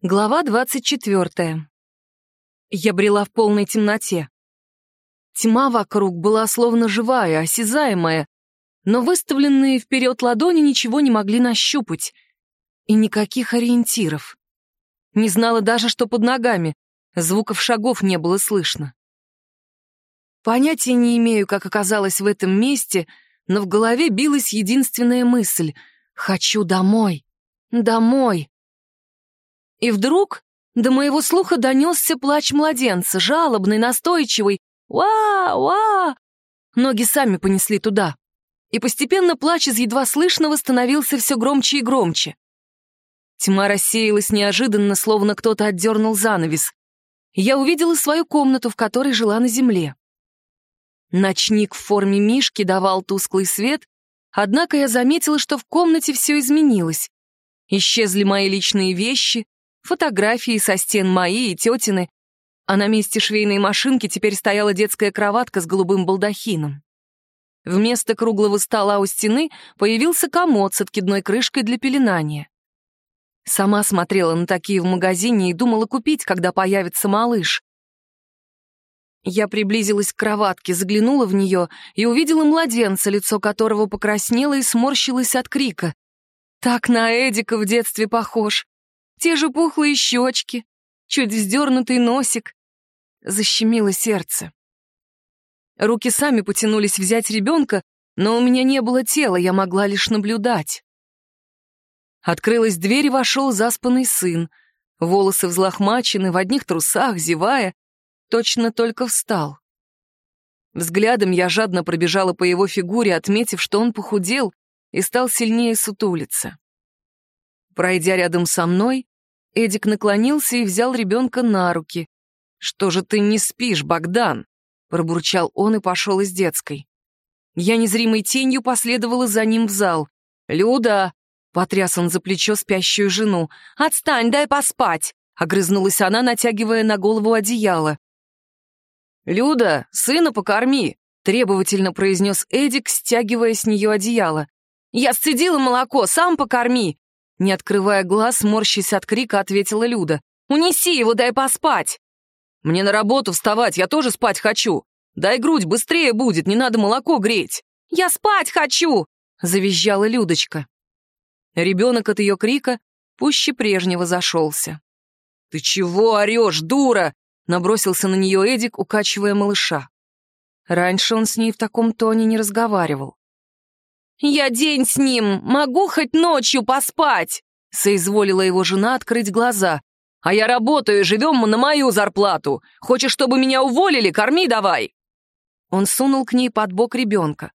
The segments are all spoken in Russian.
Глава двадцать четвертая. Я брела в полной темноте. Тьма вокруг была словно живая, осязаемая, но выставленные вперед ладони ничего не могли нащупать. И никаких ориентиров. Не знала даже, что под ногами. Звуков шагов не было слышно. Понятия не имею, как оказалась в этом месте, но в голове билась единственная мысль — «Хочу домой! Домой!» И вдруг до моего слуха донесся плач младенца, жалобный, настойчивый. «Ва! Ноги сами понесли туда. И постепенно плач из едва слышного становился все громче и громче. Тьма рассеялась неожиданно, словно кто-то отдернул занавес. Я увидела свою комнату, в которой жила на земле. Ночник в форме мишки давал тусклый свет, однако я заметила, что в комнате все изменилось. Исчезли мои личные вещи, фотографии со стен мои и тетины, а на месте швейной машинки теперь стояла детская кроватка с голубым балдахином. Вместо круглого стола у стены появился комод с откидной крышкой для пеленания. Сама смотрела на такие в магазине и думала купить, когда появится малыш. Я приблизилась к кроватке, заглянула в нее и увидела младенца, лицо которого покраснело и сморщилось от крика. Так на Эдика в детстве похож. Те же пухлые щечки, чуть вздернутый носик. Защемило сердце. Руки сами потянулись взять ребенка, но у меня не было тела, я могла лишь наблюдать. Открылась дверь и вошел заспанный сын. Волосы взлохмачены, в одних трусах, зевая. Точно только встал. Взглядом я жадно пробежала по его фигуре, отметив, что он похудел и стал сильнее сутулиться. Пройдя рядом со мной, Эдик наклонился и взял ребенка на руки. «Что же ты не спишь, Богдан?» — пробурчал он и пошел из детской. Я незримой тенью последовала за ним в зал. «Люда!» — потряс он за плечо спящую жену. «Отстань, дай поспать!» — огрызнулась она, натягивая на голову одеяло. «Люда, сына покорми!» — требовательно произнес Эдик, стягивая с нее одеяло. «Я сцедила молоко, сам покорми!» Не открывая глаз, морщись от крика, ответила Люда. «Унеси его, дай поспать!» «Мне на работу вставать, я тоже спать хочу! Дай грудь, быстрее будет, не надо молоко греть!» «Я спать хочу!» — завизжала Людочка. Ребенок от ее крика пуще прежнего зашелся. «Ты чего орешь, дура?» — набросился на нее Эдик, укачивая малыша. Раньше он с ней в таком тоне не разговаривал. «Я день с ним, могу хоть ночью поспать!» Соизволила его жена открыть глаза. «А я работаю, живем мы на мою зарплату. Хочешь, чтобы меня уволили? Корми давай!» Он сунул к ней под бок ребенка.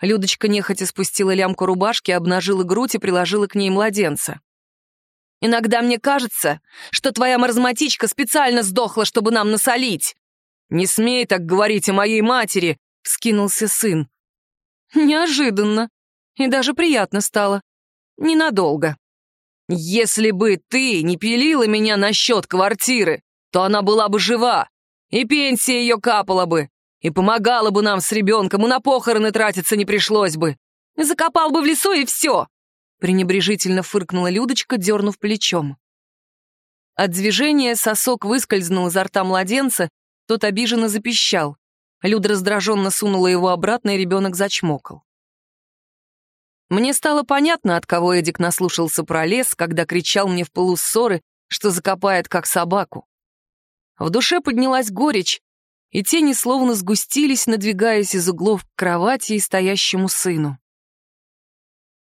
Людочка нехотя спустила лямку рубашки, обнажила грудь и приложила к ней младенца. «Иногда мне кажется, что твоя маразматичка специально сдохла, чтобы нам насолить!» «Не смей так говорить о моей матери!» — вскинулся сын. Неожиданно. И даже приятно стало. Ненадолго. Если бы ты не пилила меня насчет квартиры, то она была бы жива, и пенсия ее капала бы, и помогала бы нам с ребенком, и на похороны тратиться не пришлось бы. Закопал бы в лесу, и все. Пренебрежительно фыркнула Людочка, дернув плечом. От движения сосок выскользнул изо рта младенца, тот обиженно запищал. Люда раздраженно сунула его обратно, и ребенок зачмокал. Мне стало понятно, от кого Эдик наслушался про лес, когда кричал мне в полуссоры, что закопает как собаку. В душе поднялась горечь, и тени словно сгустились, надвигаясь из углов к кровати и стоящему сыну.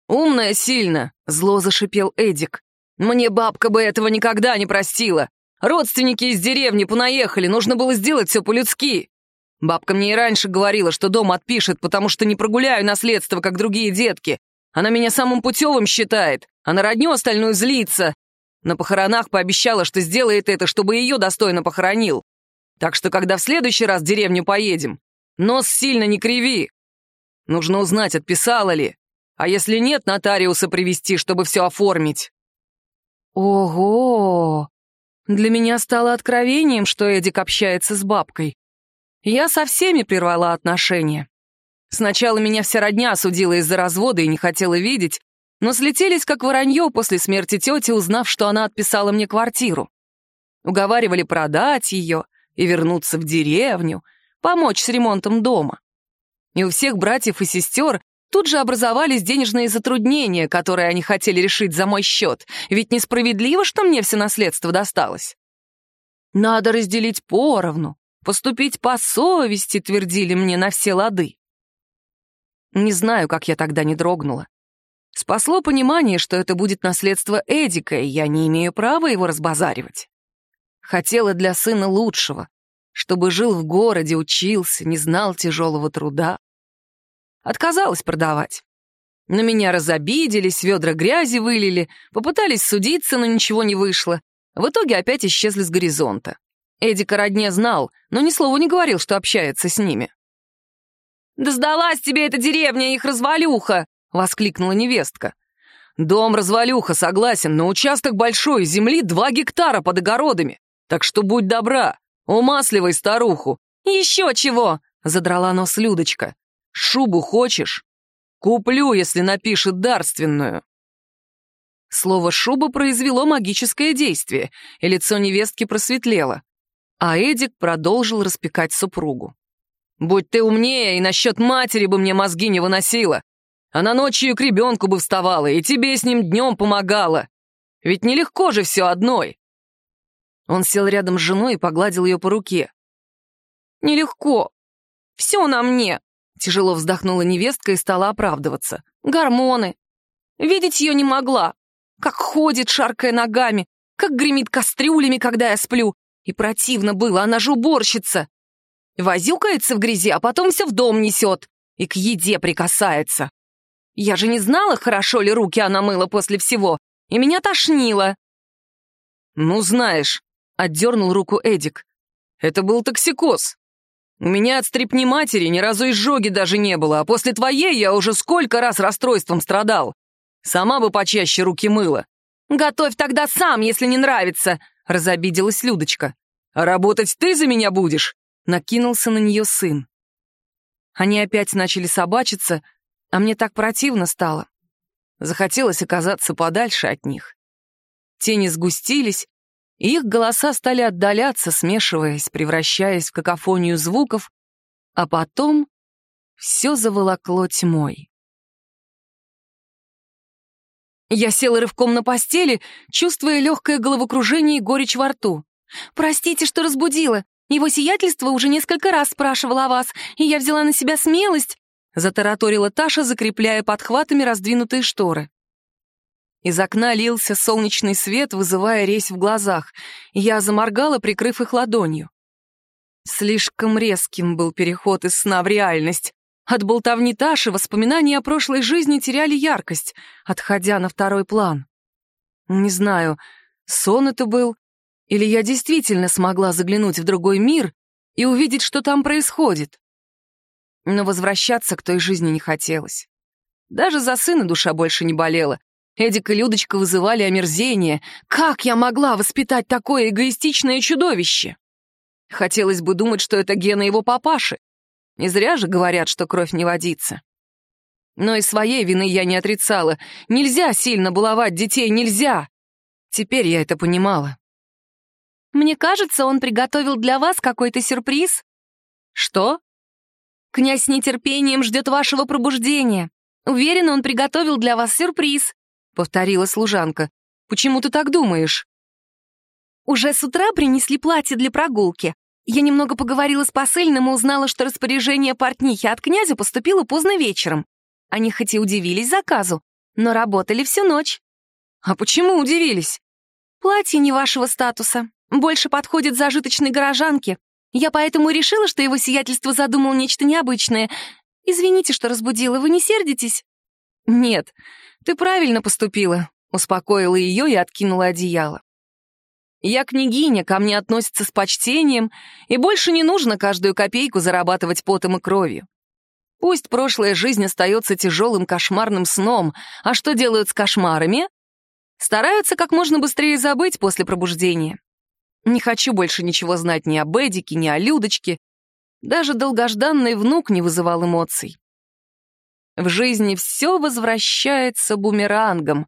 «Умная сильно!» — зло зашипел Эдик. «Мне бабка бы этого никогда не простила! Родственники из деревни понаехали, нужно было сделать все по-людски!» Бабка мне и раньше говорила, что дом отпишет, потому что не прогуляю наследство, как другие детки. Она меня самым путевым считает, а на родню остальную злится. На похоронах пообещала, что сделает это, чтобы ее достойно похоронил. Так что, когда в следующий раз в деревню поедем, нос сильно не криви. Нужно узнать, отписала ли. А если нет, нотариуса привести, чтобы все оформить. Ого! Для меня стало откровением, что Эдик общается с бабкой. Я со всеми прервала отношения. Сначала меня вся родня осудила из-за развода и не хотела видеть, но слетелись как воронье после смерти тети, узнав, что она отписала мне квартиру. Уговаривали продать ее и вернуться в деревню, помочь с ремонтом дома. И у всех братьев и сестер тут же образовались денежные затруднения, которые они хотели решить за мой счет, ведь несправедливо, что мне все наследство досталось. Надо разделить поровну, поступить по совести, твердили мне на все лады. Не знаю, как я тогда не дрогнула. Спасло понимание, что это будет наследство Эдика, и я не имею права его разбазаривать. Хотела для сына лучшего, чтобы жил в городе, учился, не знал тяжелого труда. Отказалась продавать. На меня разобиделись, ведра грязи вылили, попытались судиться, но ничего не вышло. В итоге опять исчезли с горизонта. Эдика родне знал, но ни слова не говорил, что общается с ними. «Да сдалась тебе эта деревня, их развалюха!» — воскликнула невестка. «Дом развалюха, согласен, но участок большой, земли два гектара под огородами. Так что будь добра, умасливай старуху». «Еще чего!» — задрала нос Людочка. «Шубу хочешь? Куплю, если напишет дарственную». Слово «шуба» произвело магическое действие, и лицо невестки просветлело. А Эдик продолжил распекать супругу. Будь ты умнее, и насчет матери бы мне мозги не выносила. Она ночью к ребенку бы вставала, и тебе с ним днем помогала. Ведь нелегко же все одной. Он сел рядом с женой и погладил ее по руке. «Нелегко. Все на мне», — тяжело вздохнула невестка и стала оправдываться. «Гормоны. Видеть ее не могла. Как ходит, шаркая ногами, как гремит кастрюлями, когда я сплю. И противно было, она же уборщица. Возюкается в грязи, а потом все в дом несет и к еде прикасается. Я же не знала, хорошо ли руки она мыла после всего, и меня тошнило. «Ну, знаешь», — отдернул руку Эдик, — «это был токсикоз. У меня от стрипни матери ни разу изжоги даже не было, а после твоей я уже сколько раз расстройством страдал. Сама бы почаще руки мыла». «Готовь тогда сам, если не нравится», — разобиделась Людочка. «А работать ты за меня будешь?» накинулся на нее сын. Они опять начали собачиться, а мне так противно стало. Захотелось оказаться подальше от них. Тени сгустились, и их голоса стали отдаляться, смешиваясь, превращаясь в какофонию звуков, а потом все заволокло тьмой. Я села рывком на постели, чувствуя легкое головокружение и горечь во рту. «Простите, что разбудила. Его сиятельство уже несколько раз спрашивал о вас, и я взяла на себя смелость», — затараторила Таша, закрепляя подхватами раздвинутые шторы. Из окна лился солнечный свет, вызывая резь в глазах, я заморгала, прикрыв их ладонью. Слишком резким был переход из сна в реальность. От болтовни Таши воспоминания о прошлой жизни теряли яркость, отходя на второй план. Не знаю, сон это был или я действительно смогла заглянуть в другой мир и увидеть, что там происходит? Но возвращаться к той жизни не хотелось. Даже за сына душа больше не болела. Эдик и Людочка вызывали омерзение. Как я могла воспитать такое эгоистичное чудовище? Хотелось бы думать, что это гены его папаши. Не зря же говорят, что кровь не водится. Но и своей вины я не отрицала. Нельзя сильно баловать детей, нельзя. Теперь я это понимала. Мне кажется, он приготовил для вас какой-то сюрприз». «Что?» «Князь с нетерпением ждет вашего пробуждения. Уверена, он приготовил для вас сюрприз», — повторила служанка. «Почему ты так думаешь?» «Уже с утра принесли платье для прогулки. Я немного поговорила с посыльным и узнала, что распоряжение портнихи от князя поступило поздно вечером. Они хоть и удивились заказу, но работали всю ночь». «А почему удивились?» «Платье не вашего статуса. Больше подходит зажиточной горожанке. Я поэтому решила, что его сиятельство задумал нечто необычное. Извините, что разбудила, вы не сердитесь?» «Нет, ты правильно поступила», — успокоила ее и откинула одеяло. «Я княгиня, ко мне относятся с почтением, и больше не нужно каждую копейку зарабатывать потом и кровью. Пусть прошлая жизнь остается тяжелым кошмарным сном, а что делают с кошмарами? Стараются как можно быстрее забыть после пробуждения. Не хочу больше ничего знать ни об Эдике, ни о Людочке. Даже долгожданный внук не вызывал эмоций. В жизни все возвращается бумерангом.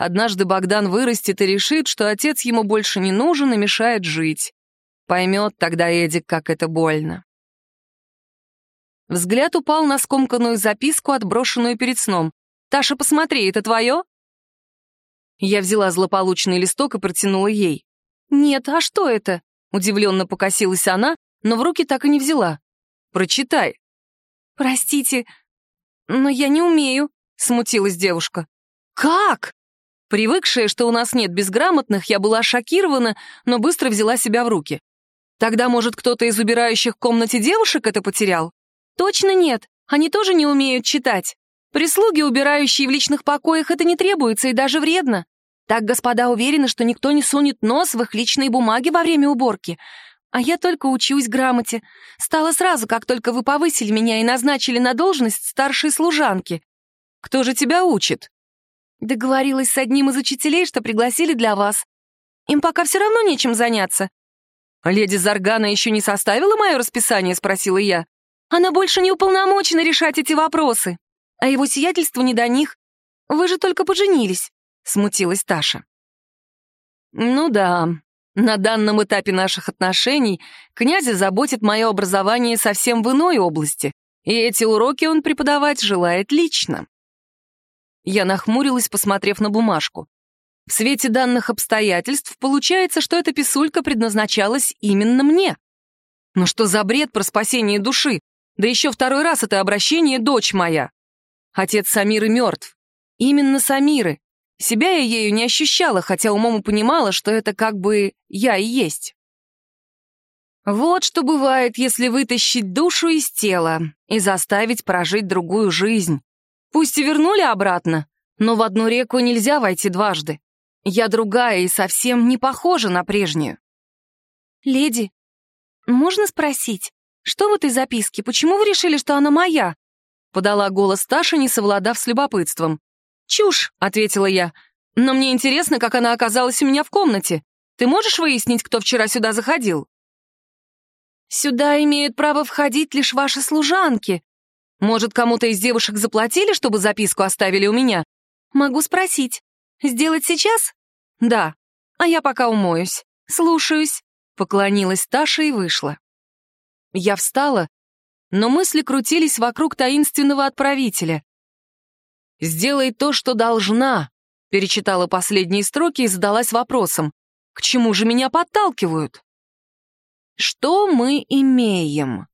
Однажды Богдан вырастет и решит, что отец ему больше не нужен и мешает жить. Поймет тогда Эдик, как это больно. Взгляд упал на скомканную записку, отброшенную перед сном. «Таша, посмотри, это твое?» Я взяла злополучный листок и протянула ей. «Нет, а что это?» Удивленно покосилась она, но в руки так и не взяла. «Прочитай». «Простите, но я не умею», — смутилась девушка. «Как?» Привыкшая, что у нас нет безграмотных, я была шокирована, но быстро взяла себя в руки. Тогда, может, кто-то из убирающих в комнате девушек это потерял? Точно нет, они тоже не умеют читать. Прислуги, убирающие в личных покоях, это не требуется и даже вредно. Так господа уверены, что никто не сунет нос в их личные бумаги во время уборки. А я только учусь грамоте. Стало сразу, как только вы повысили меня и назначили на должность старшей служанки. Кто же тебя учит? Договорилась с одним из учителей, что пригласили для вас. Им пока все равно нечем заняться. «Леди Заргана еще не составила мое расписание?» — спросила я. Она больше не уполномочена решать эти вопросы. А его сиятельству не до них. Вы же только поженились», — смутилась Таша. «Ну да, на данном этапе наших отношений князя заботит мое образование совсем в иной области, и эти уроки он преподавать желает лично». Я нахмурилась, посмотрев на бумажку. В свете данных обстоятельств получается, что эта писулька предназначалась именно мне. Но что за бред про спасение души? Да еще второй раз это обращение «дочь моя». Отец Самиры мертв. Именно Самиры. Себя я ею не ощущала, хотя умом и понимала, что это как бы я и есть. Вот что бывает, если вытащить душу из тела и заставить прожить другую жизнь. Пусть и вернули обратно, но в одну реку нельзя войти дважды. Я другая и совсем не похожа на прежнюю. «Леди, можно спросить, «Что в этой записке? Почему вы решили, что она моя?» Подала голос Таша, не совладав с любопытством. «Чушь», — ответила я. «Но мне интересно, как она оказалась у меня в комнате. Ты можешь выяснить, кто вчера сюда заходил?» «Сюда имеют право входить лишь ваши служанки. Может, кому-то из девушек заплатили, чтобы записку оставили у меня? Могу спросить. Сделать сейчас?» «Да. А я пока умоюсь. Слушаюсь», — поклонилась Таша и вышла. Я встала, но мысли крутились вокруг таинственного отправителя. «Сделай то, что должна», — перечитала последние строки и задалась вопросом, «К чему же меня подталкивают?» Что мы имеем?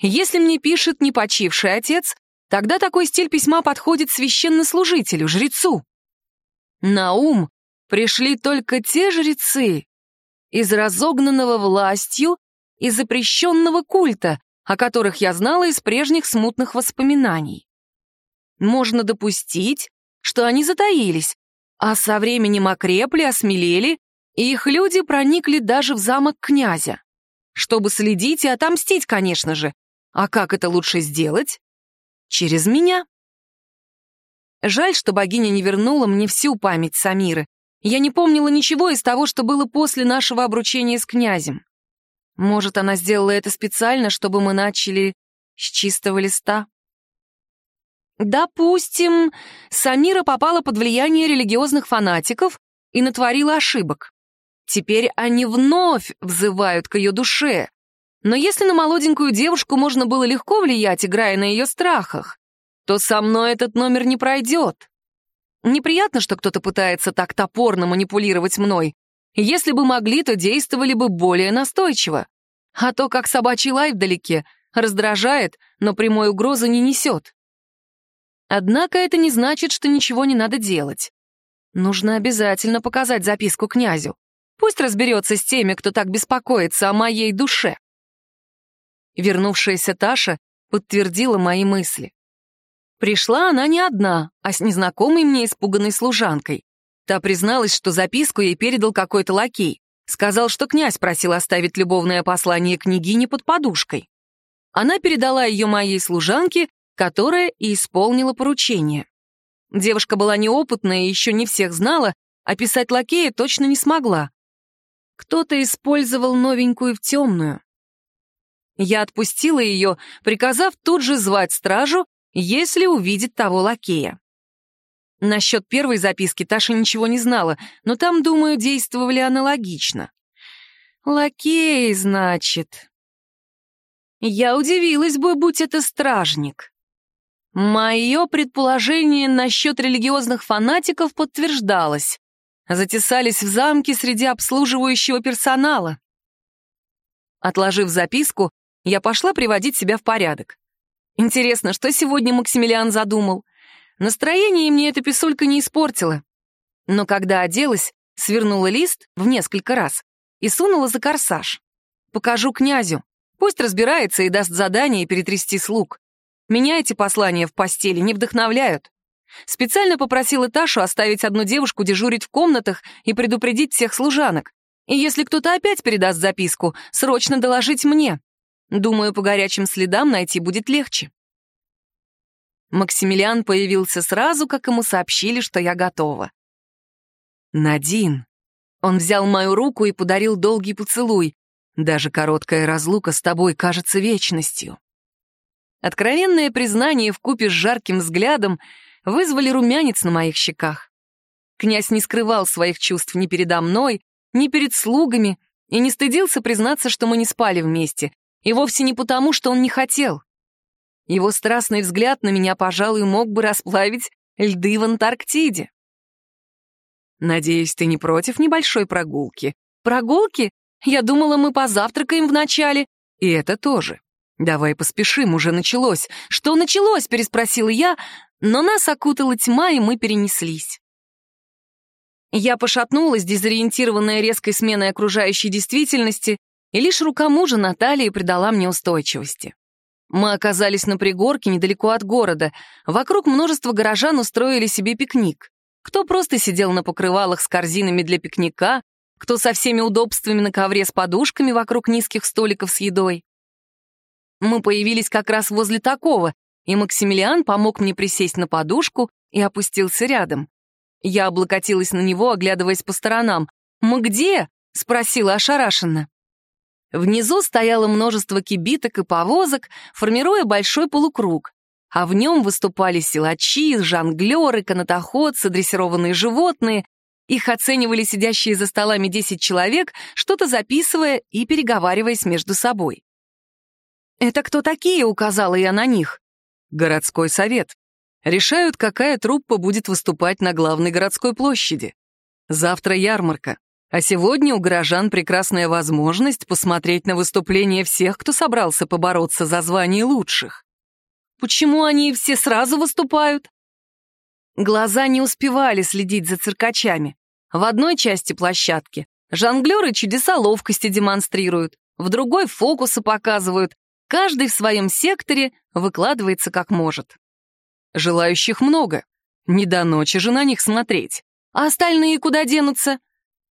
Если мне пишет непочивший отец, тогда такой стиль письма подходит священнослужителю, жрецу. На ум пришли только те жрецы из разогнанного властью и запрещенного культа, о которых я знала из прежних смутных воспоминаний. Можно допустить, что они затаились, а со временем окрепли, осмелели, и их люди проникли даже в замок князя. Чтобы следить и отомстить, конечно же. А как это лучше сделать? Через меня. Жаль, что богиня не вернула мне всю память Самиры. Я не помнила ничего из того, что было после нашего обручения с князем. Может, она сделала это специально, чтобы мы начали с чистого листа? Допустим, Самира попала под влияние религиозных фанатиков и натворила ошибок. Теперь они вновь взывают к ее душе. Но если на молоденькую девушку можно было легко влиять, играя на ее страхах, то со мной этот номер не пройдет. Неприятно, что кто-то пытается так топорно манипулировать мной, если бы могли, то действовали бы более настойчиво. А то, как собачий лай вдалеке, раздражает, но прямой угрозы не несет. Однако это не значит, что ничего не надо делать. Нужно обязательно показать записку князю. Пусть разберется с теми, кто так беспокоится о моей душе. Вернувшаяся Таша подтвердила мои мысли. Пришла она не одна, а с незнакомой мне испуганной служанкой. Та призналась, что записку ей передал какой-то лакей. Сказал, что князь просил оставить любовное послание княгине под подушкой. Она передала ее моей служанке, которая и исполнила поручение. Девушка была неопытная и еще не всех знала, а писать лакея точно не смогла. Кто-то использовал новенькую в темную. Я отпустила ее, приказав тут же звать стражу если увидит того лакея. Насчет первой записки Таша ничего не знала, но там, думаю, действовали аналогично. Лакей, значит. Я удивилась бы, будь это стражник. Мое предположение насчет религиозных фанатиков подтверждалось. Затесались в замке среди обслуживающего персонала. Отложив записку, я пошла приводить себя в порядок. Интересно, что сегодня Максимилиан задумал? Настроение мне эта писулька не испортила. Но когда оделась, свернула лист в несколько раз и сунула за корсаж. Покажу князю. Пусть разбирается и даст задание перетрясти слуг. Меня эти послания в постели не вдохновляют. Специально попросила Ташу оставить одну девушку дежурить в комнатах и предупредить всех служанок. И если кто-то опять передаст записку, срочно доложить мне. Думаю, по горячим следам найти будет легче. Максимилиан появился сразу, как ему сообщили, что я готова. «Надин!» Он взял мою руку и подарил долгий поцелуй. Даже короткая разлука с тобой кажется вечностью. Откровенное признание вкупе с жарким взглядом вызвали румянец на моих щеках. Князь не скрывал своих чувств ни передо мной, ни перед слугами и не стыдился признаться, что мы не спали вместе, и вовсе не потому, что он не хотел. Его страстный взгляд на меня, пожалуй, мог бы расплавить льды в Антарктиде. Надеюсь, ты не против небольшой прогулки? Прогулки? Я думала, мы позавтракаем вначале. И это тоже. Давай поспешим, уже началось. Что началось? Переспросила я, но нас окутала тьма, и мы перенеслись. Я пошатнулась, дезориентированная резкой сменой окружающей действительности, и лишь рука мужа Натальи придала мне устойчивости. Мы оказались на пригорке недалеко от города. Вокруг множество горожан устроили себе пикник. Кто просто сидел на покрывалах с корзинами для пикника, кто со всеми удобствами на ковре с подушками вокруг низких столиков с едой. Мы появились как раз возле такого, и Максимилиан помог мне присесть на подушку и опустился рядом. Я облокотилась на него, оглядываясь по сторонам. «Мы где?» — спросила ошарашенно. Внизу стояло множество кибиток и повозок, формируя большой полукруг, а в нем выступали силачи, жонглеры, канатоходцы, дрессированные животные. Их оценивали сидящие за столами 10 человек, что-то записывая и переговариваясь между собой. «Это кто такие?» — указала я на них. «Городской совет. Решают, какая труппа будет выступать на главной городской площади. Завтра ярмарка. А сегодня у горожан прекрасная возможность посмотреть на выступление всех, кто собрался побороться за звание лучших. Почему они все сразу выступают? Глаза не успевали следить за циркачами. В одной части площадки жонглеры чудеса ловкости демонстрируют, в другой фокусы показывают, каждый в своем секторе выкладывается как может. Желающих много, не до ночи же на них смотреть. А остальные куда денутся?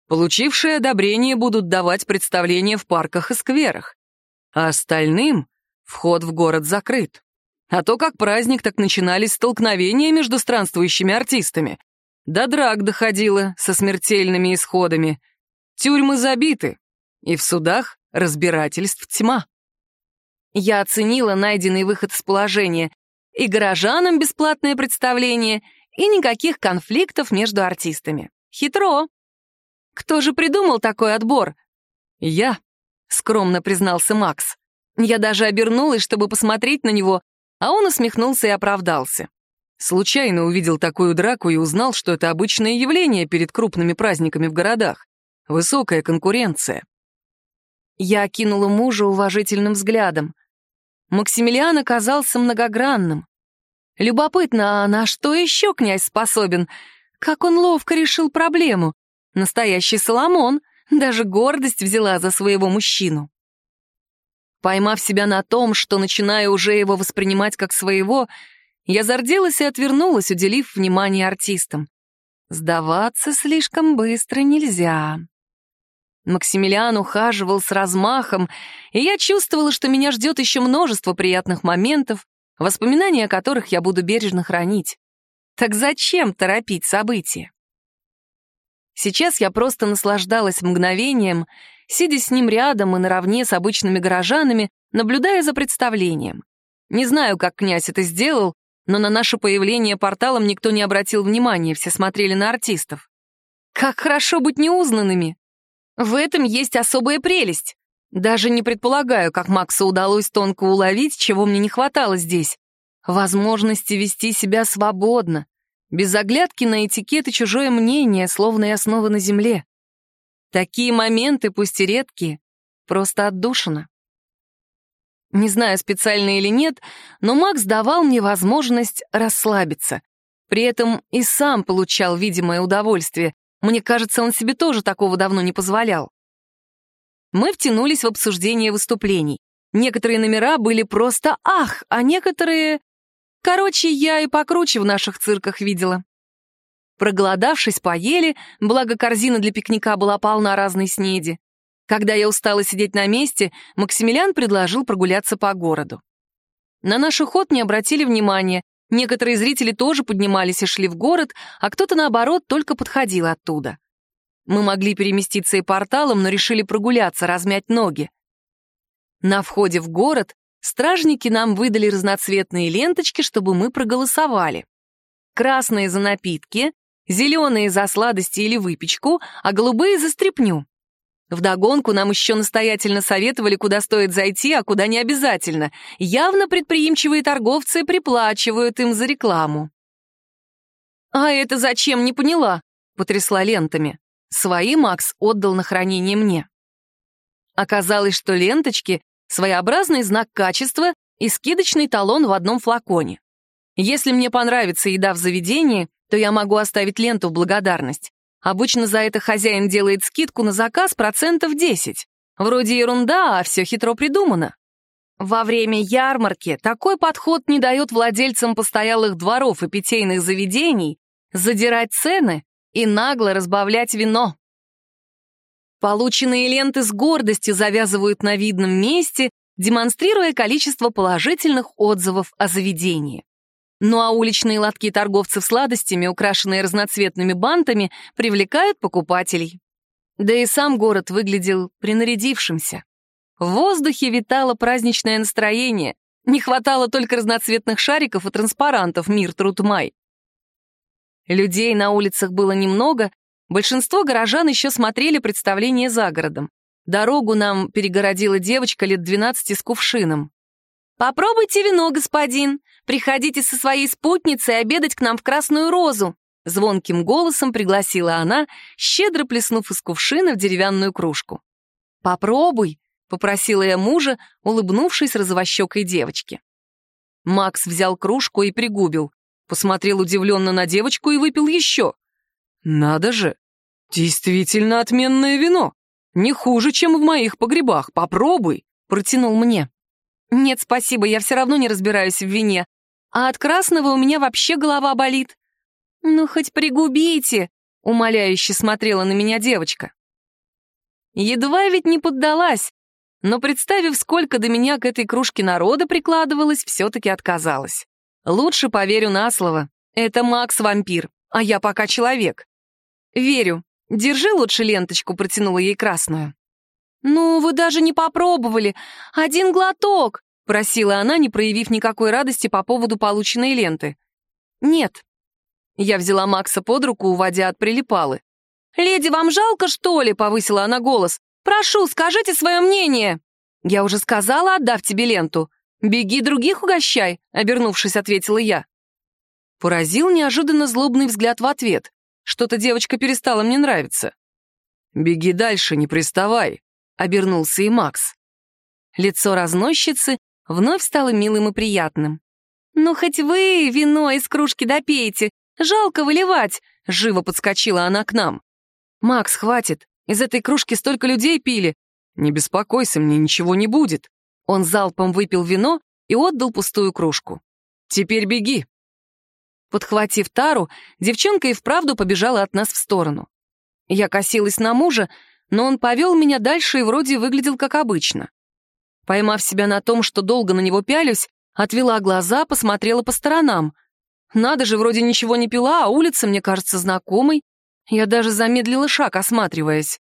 Получившие одобрение будут давать представления в парках и скверах. А остальным вход в город закрыт. А то как праздник, так начинались столкновения между странствующими артистами. До драк доходило со смертельными исходами. Тюрьмы забиты, и в судах разбирательств тьма. Я оценила найденный выход из положения. И горожанам бесплатное представление, и никаких конфликтов между артистами. Хитро. Кто же придумал такой отбор? Я, скромно признался Макс. Я даже обернулась, чтобы посмотреть на него, а он усмехнулся и оправдался. Случайно увидел такую драку и узнал, что это обычное явление перед крупными праздниками в городах. Высокая конкуренция. Я окинула мужа уважительным взглядом. Максимилиан оказался многогранным. Любопытно, а на что еще князь способен? Как он ловко решил проблему? Настоящий Соломон, даже гордость взяла за своего мужчину. Поймав себя на том, что начинаю уже его воспринимать как своего, я зарделась и отвернулась, уделив внимание артистам. Сдаваться слишком быстро нельзя. Максимилиан ухаживал с размахом, и я чувствовала, что меня ждет еще множество приятных моментов, воспоминания о которых я буду бережно хранить. Так зачем торопить события? Сейчас я просто наслаждалась мгновением, сидя с ним рядом и наравне с обычными горожанами, наблюдая за представлением. Не знаю, как князь это сделал, но на наше появление порталом никто не обратил внимания, все смотрели на артистов. Как хорошо быть неузнанными! В этом есть особая прелесть. Даже не предполагаю, как Максу удалось тонко уловить, чего мне не хватало здесь. Возможности вести себя свободно, без оглядки на этикет и чужое мнение, словно я снова на земле. Такие моменты, пусть и редкие, просто отдушина. Не знаю, специально или нет, но Макс давал мне возможность расслабиться. При этом и сам получал видимое удовольствие. Мне кажется, он себе тоже такого давно не позволял. Мы втянулись в обсуждение выступлений. Некоторые номера были просто «ах», а некоторые... Короче, я и покруче в наших цирках видела. Проголодавшись, поели, благо корзина для пикника была полна разной снеди. Когда я устала сидеть на месте, Максимилиан предложил прогуляться по городу. На наш уход не обратили внимания, некоторые зрители тоже поднимались и шли в город, а кто-то, наоборот, только подходил оттуда. Мы могли переместиться и порталом, но решили прогуляться, размять ноги. На входе в город стражники нам выдали разноцветные ленточки, чтобы мы проголосовали. Красные за напитки, зеленые за сладости или выпечку, а голубые за стряпню. Вдогонку нам еще настоятельно советовали, куда стоит зайти, а куда не обязательно. Явно предприимчивые торговцы приплачивают им за рекламу. «А это зачем, не поняла?» — потрясла лентами. Свои Макс отдал на хранение мне. Оказалось, что ленточки — своеобразный знак качества и скидочный талон в одном флаконе. Если мне понравится еда в заведении, то я могу оставить ленту в благодарность. Обычно за это хозяин делает скидку на заказ процентов 10. Вроде ерунда, а все хитро придумано. Во время ярмарки такой подход не дает владельцам постоялых дворов и питейных заведений задирать цены и нагло разбавлять вино. Полученные ленты с гордостью завязывают на видном месте, демонстрируя количество положительных отзывов о заведении. Ну а уличные лотки торговцев сладостями, украшенные разноцветными бантами, привлекают покупателей. Да и сам город выглядел принарядившимся. В воздухе витало праздничное настроение. Не хватало только разноцветных шариков и транспарантов «Мир, труд, май». Людей на улицах было немного, большинство горожан еще смотрели представление за городом. Дорогу нам перегородила девочка лет 12 с кувшином. «Попробуйте вино, господин. Приходите со своей спутницей обедать к нам в Красную Розу», звонким голосом пригласила она, щедро плеснув из кувшина в деревянную кружку. «Попробуй», — попросила я мужа, улыбнувшись розовощекой девочке. Макс взял кружку и пригубил, посмотрел удивленно на девочку и выпил еще. «Надо же! Действительно отменное вино! Не хуже, чем в моих погребах. Попробуй!» — протянул мне. «Нет, спасибо, я все равно не разбираюсь в вине. А от красного у меня вообще голова болит». «Ну, хоть пригубите», — умоляюще смотрела на меня девочка. Едва ведь не поддалась, но, представив, сколько до меня к этой кружке народа прикладывалось, все-таки отказалась. Лучше поверю на слово. Это Макс вампир, а я пока человек. Верю. Держи лучше ленточку, протянула ей красную. «Ну, вы даже не попробовали. Один глоток!» — просила она, не проявив никакой радости по поводу полученной ленты. «Нет». Я взяла Макса под руку, уводя от прилипалы. «Леди, вам жалко, что ли?» — повысила она голос. «Прошу, скажите свое мнение!» «Я уже сказала, отдав тебе ленту. Беги других угощай», — обернувшись, ответила я. Поразил неожиданно злобный взгляд в ответ. Что-то девочка перестала мне нравиться. «Беги дальше, не приставай», — обернулся и Макс. Лицо разносчицы вновь стало милым и приятным. «Ну, хоть вы вино из кружки допейте, жалко выливать», — живо подскочила она к нам. «Макс, хватит, из этой кружки столько людей пили. Не беспокойся, мне ничего не будет». Он залпом выпил вино и отдал пустую кружку. «Теперь беги». Подхватив тару, девчонка и вправду побежала от нас в сторону. Я косилась на мужа, но он повел меня дальше и вроде выглядел как обычно. Поймав себя на том, что долго на него пялюсь, отвела глаза, посмотрела по сторонам. Надо же, вроде ничего не пила, а улица мне кажется знакомой. Я даже замедлила шаг, осматриваясь.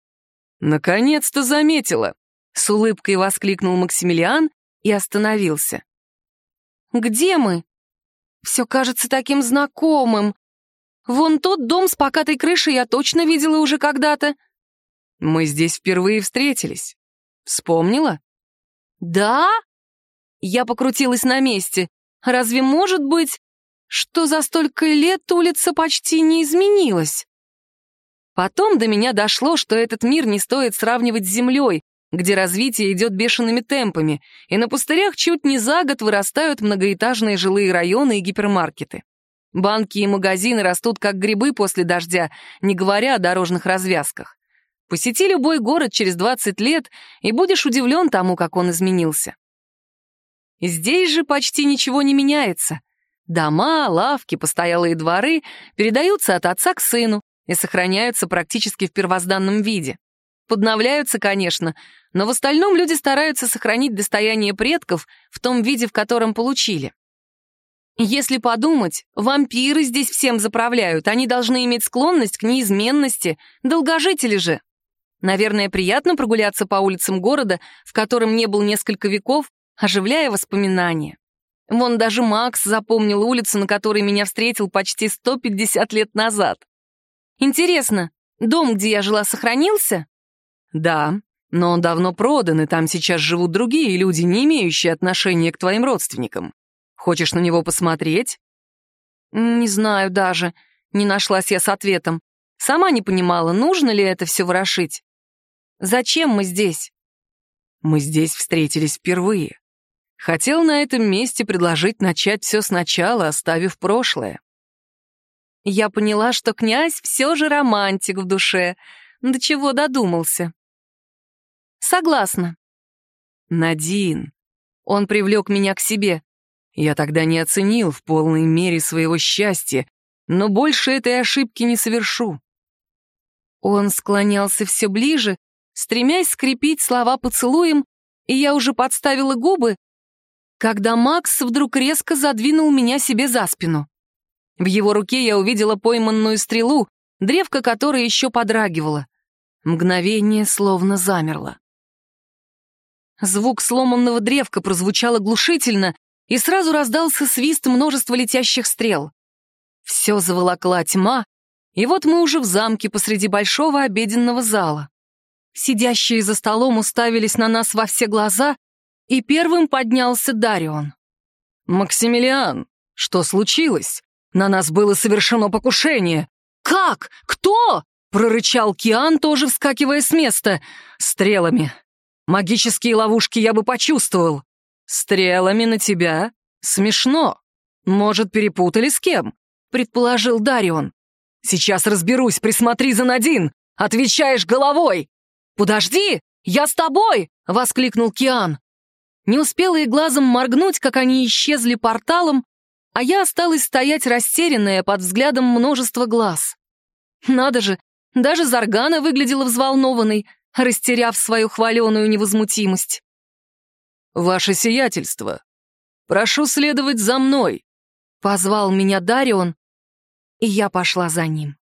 «Наконец-то заметила!» — с улыбкой воскликнул Максимилиан и остановился. «Где мы?» Все кажется таким знакомым. Вон тот дом с покатой крышей я точно видела уже когда-то. Мы здесь впервые встретились. Вспомнила? Да? Я покрутилась на месте. Разве может быть, что за столько лет улица почти не изменилась? Потом до меня дошло, что этот мир не стоит сравнивать с землей, где развитие идет бешеными темпами, и на пустырях чуть не за год вырастают многоэтажные жилые районы и гипермаркеты. Банки и магазины растут как грибы после дождя, не говоря о дорожных развязках. Посети любой город через 20 лет, и будешь удивлен тому, как он изменился. Здесь же почти ничего не меняется. Дома, лавки, постоялые дворы передаются от отца к сыну и сохраняются практически в первозданном виде. Подновляются, конечно, но в остальном люди стараются сохранить достояние предков в том виде, в котором получили. Если подумать, вампиры здесь всем заправляют, они должны иметь склонность к неизменности, долгожители же. Наверное, приятно прогуляться по улицам города, в котором не был несколько веков, оживляя воспоминания. Вон даже Макс запомнил улицу, на которой меня встретил почти 150 лет назад. Интересно, дом, где я жила, сохранился? Да, но он давно продан, и там сейчас живут другие люди, не имеющие отношения к твоим родственникам. Хочешь на него посмотреть?» «Не знаю даже», — не нашлась я с ответом. Сама не понимала, нужно ли это все ворошить. «Зачем мы здесь?» «Мы здесь встретились впервые. Хотел на этом месте предложить начать все сначала, оставив прошлое». Я поняла, что князь все же романтик в душе. До чего додумался. «Согласна». «Надин». Он привлек меня к себе. Я тогда не оценил в полной мере своего счастья, но больше этой ошибки не совершу. Он склонялся все ближе, стремясь скрепить слова поцелуем, и я уже подставила губы, когда Макс вдруг резко задвинул меня себе за спину. В его руке я увидела пойманную стрелу, древко которой еще подрагивало. Мгновение словно замерло. Звук сломанного древка прозвучал оглушительно, и сразу раздался свист множества летящих стрел. Все заволокла тьма, и вот мы уже в замке посреди большого обеденного зала. Сидящие за столом уставились на нас во все глаза, и первым поднялся Дарион. «Максимилиан, что случилось? На нас было совершено покушение!» «Как? Кто?» — прорычал Киан, тоже вскакивая с места. «Стрелами. Магические ловушки я бы почувствовал. «Стрелами на тебя? Смешно. Может, перепутали с кем?» — предположил Дарион. «Сейчас разберусь, присмотри за Надин! Отвечаешь головой!» «Подожди! Я с тобой!» — воскликнул Киан. Не успела и глазом моргнуть, как они исчезли порталом, а я осталась стоять растерянная под взглядом множества глаз. Надо же, даже Заргана выглядела взволнованной, растеряв свою хваленую невозмутимость. «Ваше сиятельство, прошу следовать за мной», — позвал меня Дарион, и я пошла за ним.